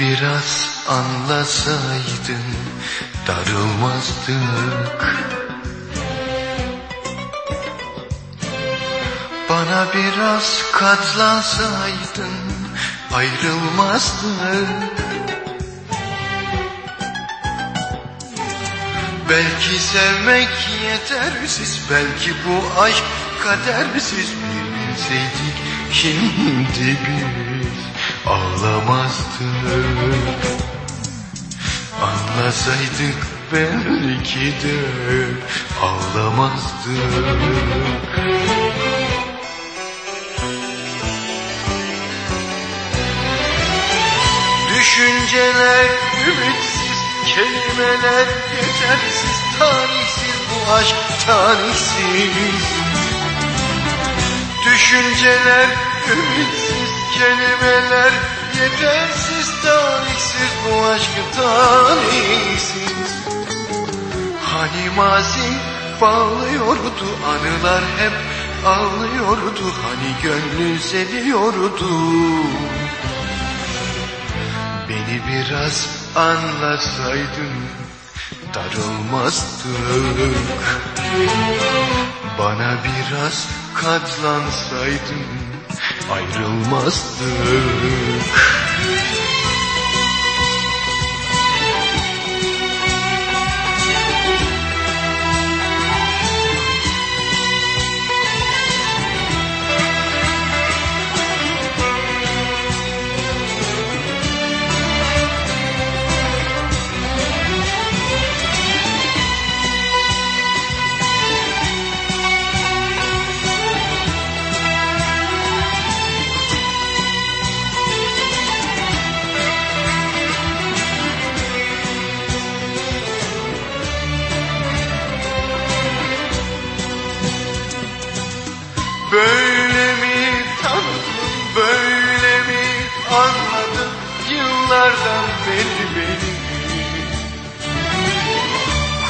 biraz anlasaydın darılmazdık. Bana biraz katlansaydın ayrılmazdık. Belki sevmek yetersiz Belki bu aşk kadersiz. Bilseydik şimdi biz ağlamazdık Anlasaydık belki de ağlamazdık Düşünceler ümitsiz, kelimeler yetersiz, tarihsiz bu aşk tarihsiz. Düşünceler ümitsiz, kelimeler yetersiz, tarihsiz bu aşk tarihsiz. Hani mazi bağlıyordu, anılar hep ağlıyordu, hani gönlü seviyordu. Beni biraz anlasaydın darılmazdık Bana biraz katlansaydın ayrılmazdık Böyle mi tanıdın, böyle mi anladın yıllardan beri beni?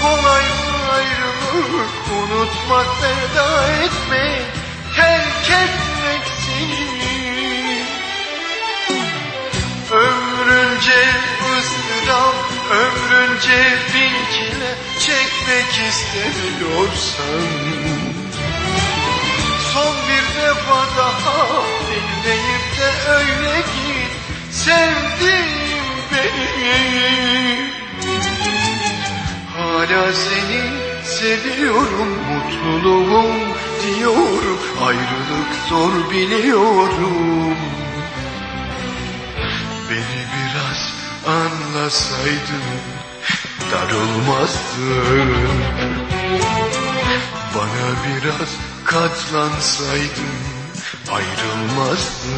Kolay mı ayrılık, unutmak, veda etmek, terk etmek seni? Ömrünce ıstırap, ömrünce bin çile çekmek istemiyorsan Sevdiğim beni. Hala seni seviyorum mutluluğum diyorum Ayrılık zor biliyorum. Beni biraz anlasaydın darılmazdın Bana biraz katlansaydın ayrılmazdın